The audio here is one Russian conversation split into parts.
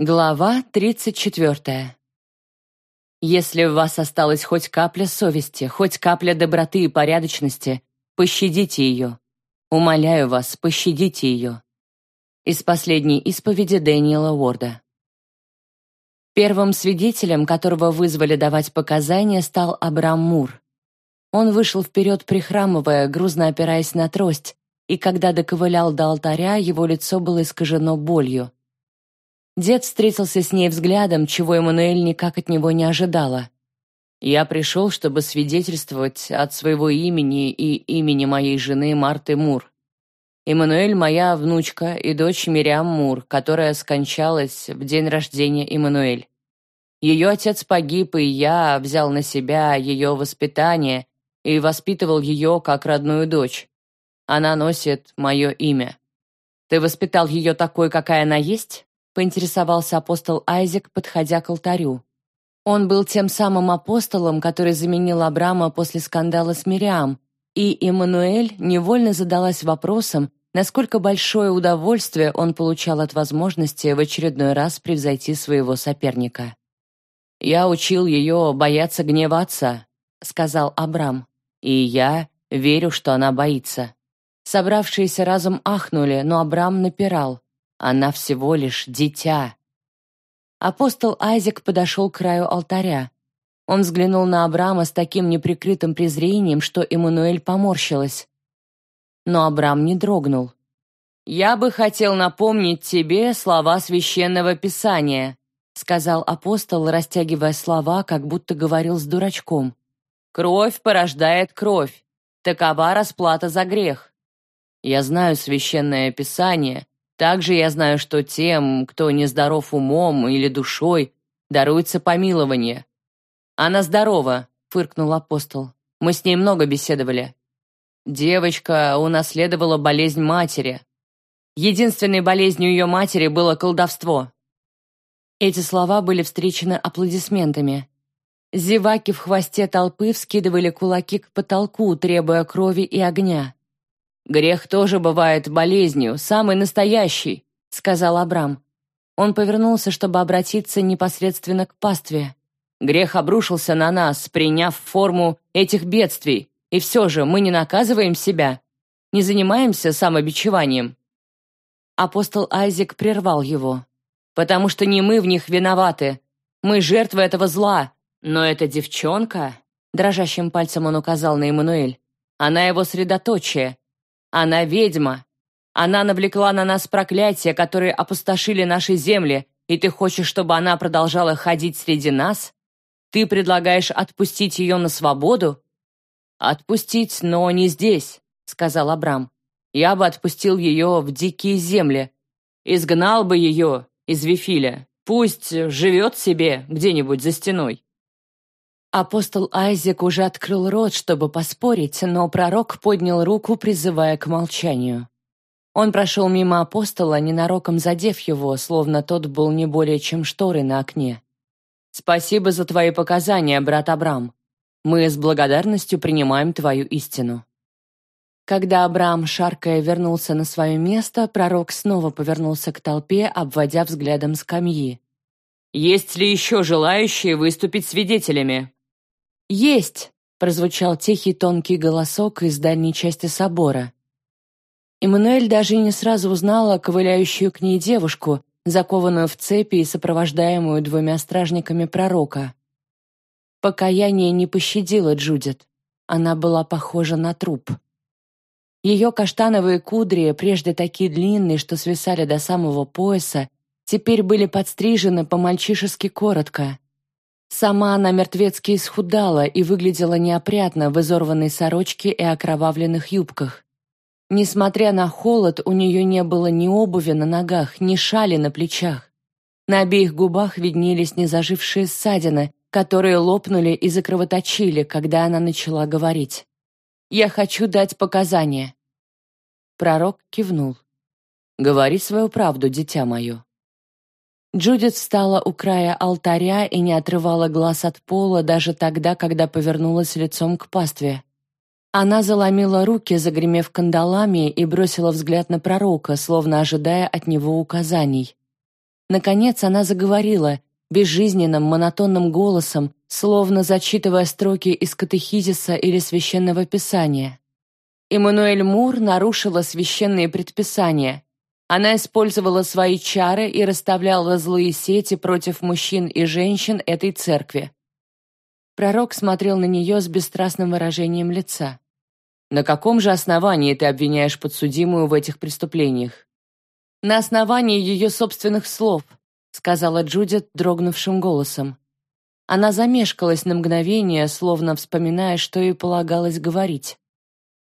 Глава 34. Если в вас осталась хоть капля совести, хоть капля доброты и порядочности, пощадите ее. Умоляю вас, пощадите ее. Из последней исповеди Дэниела Уорда. Первым свидетелем, которого вызвали давать показания, стал Абрам Мур. Он вышел вперед, прихрамывая, грузно опираясь на трость, и когда доковылял до алтаря, его лицо было искажено болью. Дед встретился с ней взглядом, чего Эммануэль никак от него не ожидала. «Я пришел, чтобы свидетельствовать от своего имени и имени моей жены Марты Мур. Эммануэль — моя внучка и дочь Мириам Мур, которая скончалась в день рождения Эммануэль. Ее отец погиб, и я взял на себя ее воспитание и воспитывал ее как родную дочь. Она носит мое имя. Ты воспитал ее такой, какая она есть?» Поинтересовался апостол Айзек, подходя к алтарю. Он был тем самым апостолом, который заменил Абрама после скандала с Мириам, и Эммануэль невольно задалась вопросом, насколько большое удовольствие он получал от возможности в очередной раз превзойти своего соперника. «Я учил ее бояться гнева отца», — сказал Абрам, «и я верю, что она боится». Собравшиеся разом ахнули, но Абрам напирал. Она всего лишь дитя. Апостол Айзек подошел к краю алтаря. Он взглянул на Абрама с таким неприкрытым презрением, что Эммануэль поморщилась. Но Абрам не дрогнул. «Я бы хотел напомнить тебе слова священного писания», сказал апостол, растягивая слова, как будто говорил с дурачком. «Кровь порождает кровь. Такова расплата за грех. Я знаю священное писание, также я знаю, что тем, кто нездоров умом или душой, даруется помилование. Она здорова, фыркнул апостол. Мы с ней много беседовали. Девочка унаследовала болезнь матери. Единственной болезнью ее матери было колдовство. Эти слова были встречены аплодисментами. Зеваки в хвосте толпы вскидывали кулаки к потолку, требуя крови и огня. «Грех тоже бывает болезнью, самый настоящий», — сказал Абрам. Он повернулся, чтобы обратиться непосредственно к пастве. Грех обрушился на нас, приняв форму этих бедствий, и все же мы не наказываем себя, не занимаемся самобичеванием. Апостол Айзек прервал его. «Потому что не мы в них виноваты. Мы жертвы этого зла. Но эта девчонка...» Дрожащим пальцем он указал на Эммануэль. «Она его средоточие, она ведьма. Она навлекла на нас проклятия, которые опустошили наши земли, и ты хочешь, чтобы она продолжала ходить среди нас? Ты предлагаешь отпустить ее на свободу? Отпустить, но не здесь, сказал Абрам. Я бы отпустил ее в дикие земли. Изгнал бы ее из Вифиля. Пусть живет себе где-нибудь за стеной. Апостол Айзек уже открыл рот, чтобы поспорить, но пророк поднял руку, призывая к молчанию. Он прошел мимо апостола, ненароком задев его, словно тот был не более чем шторы на окне. «Спасибо за твои показания, брат Абрам. Мы с благодарностью принимаем твою истину». Когда Абрам, шаркая, вернулся на свое место, пророк снова повернулся к толпе, обводя взглядом скамьи. «Есть ли еще желающие выступить свидетелями?» «Есть!» — прозвучал тихий тонкий голосок из дальней части собора. Эммануэль даже не сразу узнала ковыляющую к ней девушку, закованную в цепи и сопровождаемую двумя стражниками пророка. Покаяние не пощадило Джудит. Она была похожа на труп. Ее каштановые кудри, прежде такие длинные, что свисали до самого пояса, теперь были подстрижены по-мальчишески коротко. Сама она мертвецки исхудала и выглядела неопрятно в изорванной сорочке и окровавленных юбках. Несмотря на холод, у нее не было ни обуви на ногах, ни шали на плечах. На обеих губах виднелись незажившие ссадины, которые лопнули и закровоточили, когда она начала говорить. «Я хочу дать показания». Пророк кивнул. «Говори свою правду, дитя мое». Джудит встала у края алтаря и не отрывала глаз от пола даже тогда, когда повернулась лицом к пастве. Она заломила руки, загремев кандалами, и бросила взгляд на пророка, словно ожидая от него указаний. Наконец она заговорила, безжизненным, монотонным голосом, словно зачитывая строки из катехизиса или священного писания. Эммануэль Мур нарушила священные предписания. Она использовала свои чары и расставляла злые сети против мужчин и женщин этой церкви. Пророк смотрел на нее с бесстрастным выражением лица. «На каком же основании ты обвиняешь подсудимую в этих преступлениях?» «На основании ее собственных слов», сказала Джудит дрогнувшим голосом. Она замешкалась на мгновение, словно вспоминая, что ей полагалось говорить.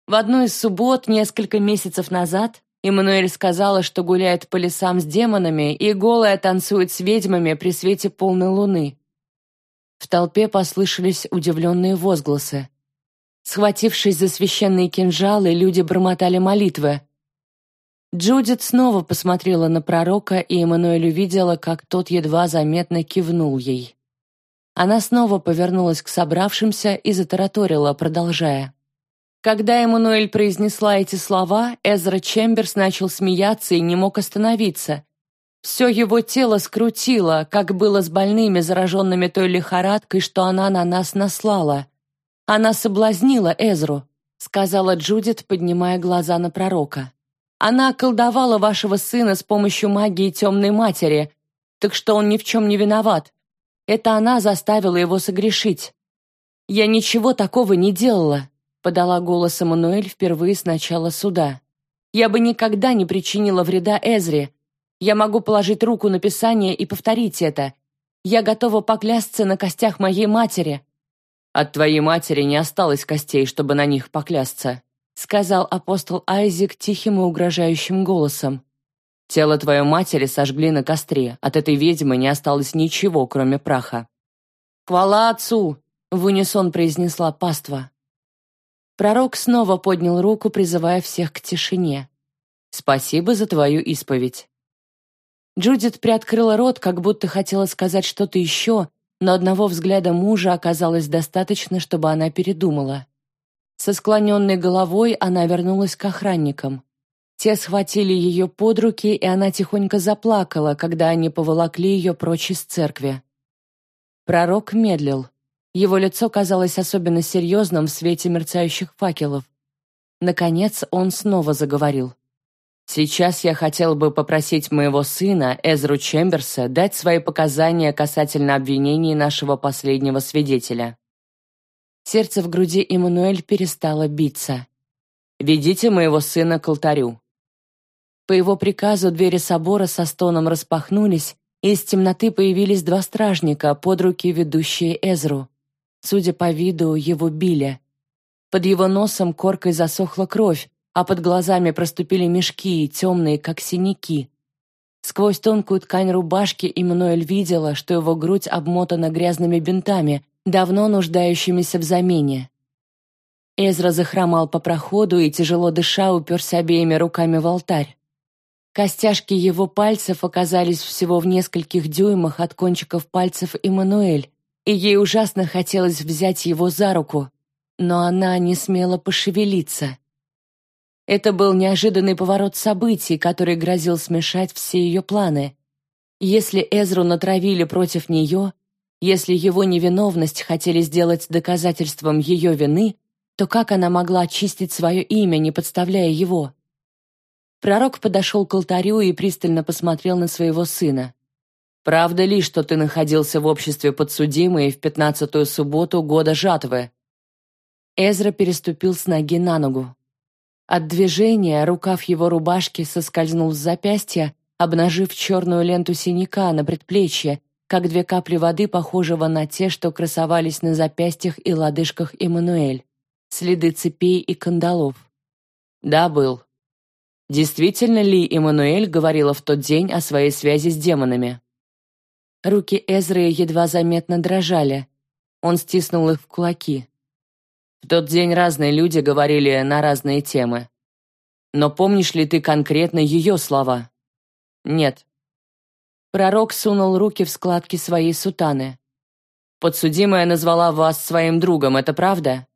В одну из суббот несколько месяцев назад Эммануэль сказала, что гуляет по лесам с демонами и голая танцует с ведьмами при свете полной луны. В толпе послышались удивленные возгласы. Схватившись за священные кинжалы, люди бормотали молитвы. Джудит снова посмотрела на пророка, и Эммануэль увидела, как тот едва заметно кивнул ей. Она снова повернулась к собравшимся и затараторила, продолжая. Когда Эммануэль произнесла эти слова, Эзра Чемберс начал смеяться и не мог остановиться. Все его тело скрутило, как было с больными, зараженными той лихорадкой, что она на нас наслала. Она соблазнила Эзру, сказала Джудит, поднимая глаза на пророка. Она околдовала вашего сына с помощью магии темной матери, так что он ни в чем не виноват. Это она заставила его согрешить. Я ничего такого не делала, подала голос Эммануэль впервые с начала суда. Я бы никогда не причинила вреда Эзре. Я могу положить руку на Писание и повторить это. Я готова поклясться на костях моей матери. От твоей матери не осталось костей, чтобы на них поклясться, сказал апостол Айзек тихим и угрожающим голосом. Тело твоей матери сожгли на костре, от этой ведьмы не осталось ничего, кроме праха. «Хвала отцу!» — в унисон произнесла паства. Пророк снова поднял руку, призывая всех к тишине. «Спасибо за твою исповедь». Джудит приоткрыла рот, как будто хотела сказать что-то еще, но одного взгляда мужа оказалось достаточно, чтобы она передумала. Со склоненной головой она вернулась к охранникам. Те схватили ее под руки, и она тихонько заплакала, когда они поволокли ее прочь из церкви. Пророк медлил. Его лицо казалось особенно серьезным в свете мерцающих факелов. Наконец он снова заговорил. «Сейчас я хотел бы попросить моего сына, Эзру Чемберса, дать свои показания касательно обвинений нашего последнего свидетеля». Сердце в груди Эммануэль перестало биться. «Ведите моего сына к алтарю». По его приказу двери собора со стоном распахнулись, и из темноты появились два стражника, под руки ведущие Эзру. Судя по виду, его били. Под его носом коркой засохла кровь, а под глазами проступили мешки, темные, как синяки. Сквозь тонкую ткань рубашки Эммануэль видела, что его грудь обмотана грязными бинтами, давно нуждающимися в замене. Эзра захромал по проходу и, тяжело дыша, уперся обеими руками в алтарь. Костяшки его пальцев оказались всего в нескольких дюймах от кончиков пальцев Эммануэль, и ей ужасно хотелось взять его за руку, но она не смела пошевелиться. Это был неожиданный поворот событий, который грозил смешать все ее планы. Если Эзру натравили против нее, если его невиновность хотели сделать доказательством ее вины, то как она могла очистить свое имя, не подставляя его? Пророк подошел к алтарю и пристально посмотрел на своего сына. «Правда ли, что ты находился в обществе подсудимой в пятнадцатую субботу года жатвы?» Эзра переступил с ноги на ногу. От движения рукав его рубашки соскользнул с запястья, обнажив черную ленту синяка на предплечье, как две капли воды, похожего на те, что красовались на запястьях и лодыжках Эммануэль, следы цепей и кандалов. Да, был. Действительно ли Эммануэль говорила в тот день о своей связи с демонами? Руки Эзры едва заметно дрожали. Он стиснул их в кулаки. В тот день разные люди говорили на разные темы. Но помнишь ли ты конкретно ее слова? Нет. Пророк сунул руки в складки своей сутаны. «Подсудимая назвала вас своим другом, это правда?»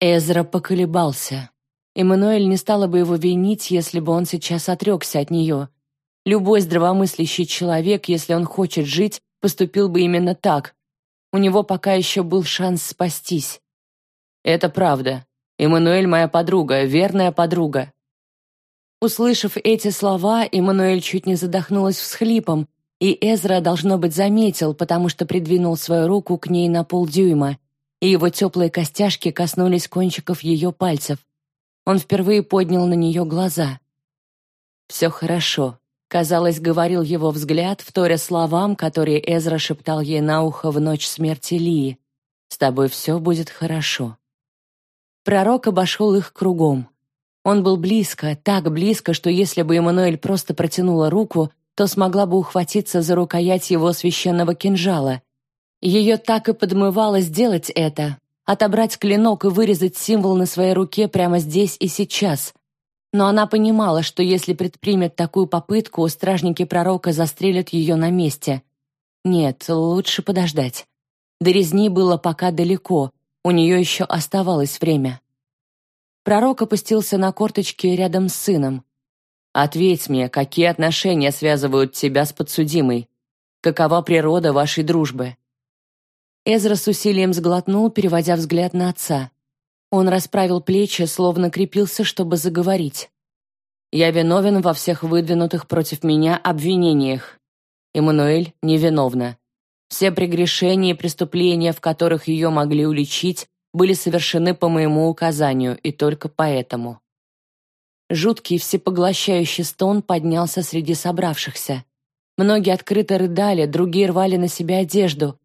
Эзра поколебался. Эммануэль не стала бы его винить, если бы он сейчас отрекся от нее. Любой здравомыслящий человек, если он хочет жить, поступил бы именно так. У него пока еще был шанс спастись. Это правда. Эммануэль моя подруга, верная подруга. Услышав эти слова, Эммануэль чуть не задохнулась всхлипом, и Эзра, должно быть, заметил, потому что придвинул свою руку к ней на полдюйма, и его теплые костяшки коснулись кончиков ее пальцев. Он впервые поднял на нее глаза. «Все хорошо», Казалось, говорил его взгляд, вторя словам, которые Эзра шептал ей на ухо в ночь смерти Лии. «С тобой все будет хорошо». Пророк обошел их кругом. Он был близко, так близко, что если бы Эммануэль просто протянула руку, то смогла бы ухватиться за рукоять его священного кинжала. Ее так и подмывало сделать это, отобрать клинок и вырезать символ на своей руке прямо здесь и сейчас, но она понимала, что если предпримет такую попытку, стражники пророка застрелят ее на месте. Нет, лучше подождать. До резни было пока далеко, у нее еще оставалось время. Пророк опустился на корточки рядом с сыном. «Ответь мне, какие отношения связывают тебя с подсудимой? Какова природа вашей дружбы?» Эзра с усилием сглотнул, переводя взгляд на отца. Он расправил плечи, словно крепился, чтобы заговорить. «Я виновен во всех выдвинутых против меня обвинениях. Эммануэль невиновна. Все прегрешения и преступления, в которых ее могли уличить, были совершены по моему указанию, и только поэтому». Жуткий всепоглощающий стон поднялся среди собравшихся. Многие открыто рыдали, другие рвали на себя одежду,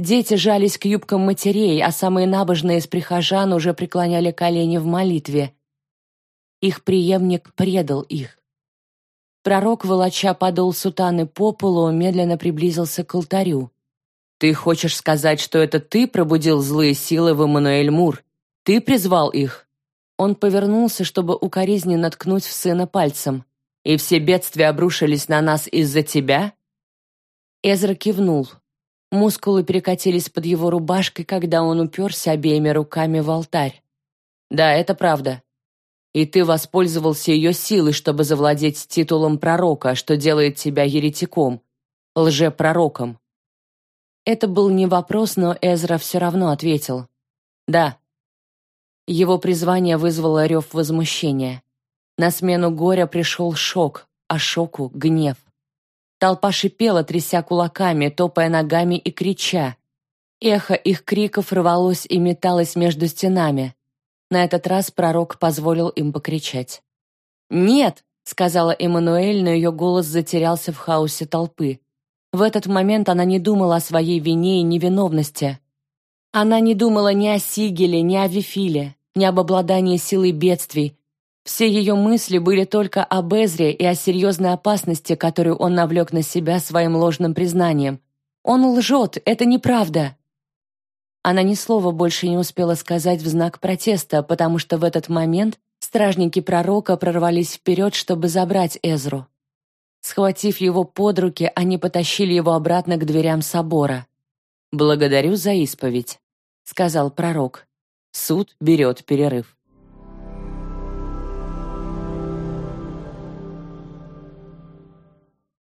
Дети жались к юбкам матерей, а самые набожные из прихожан уже преклоняли колени в молитве. Их преемник предал их. Пророк, волоча подол сутаны по полу, медленно приблизился к алтарю. «Ты хочешь сказать, что это ты пробудил злые силы в Эммануэль Мур? Ты призвал их?» Он повернулся, чтобы укоризненно ткнуть в сына пальцем. «И все бедствия обрушились на нас из-за тебя?» Эзра кивнул. Мускулы перекатились под его рубашкой, когда он уперся обеими руками в алтарь. «Да, это правда. И ты воспользовался ее силой, чтобы завладеть титулом пророка, что делает тебя еретиком, лжепророком». Это был не вопрос, но Эзра все равно ответил. «Да». Его призвание вызвало рев возмущения. На смену горя пришел шок, а шоку — гнев. Толпа шипела, тряся кулаками, топая ногами и крича. Эхо их криков рвалось и металось между стенами. На этот раз пророк позволил им покричать. «Нет!» — сказала Эммануэль, но ее голос затерялся в хаосе толпы. В этот момент она не думала о своей вине и невиновности. Она не думала ни о Сигеле, ни о Вифиле, ни об обладании силой бедствий, все ее мысли были только об Эзре и о серьезной опасности, которую он навлек на себя своим ложным признанием. «Он лжет, это неправда!» Она ни слова больше не успела сказать в знак протеста, потому что в этот момент стражники пророка прорвались вперед, чтобы забрать Эзру. Схватив его под руки, они потащили его обратно к дверям собора. «Благодарю за исповедь», — сказал пророк. Суд берет перерыв.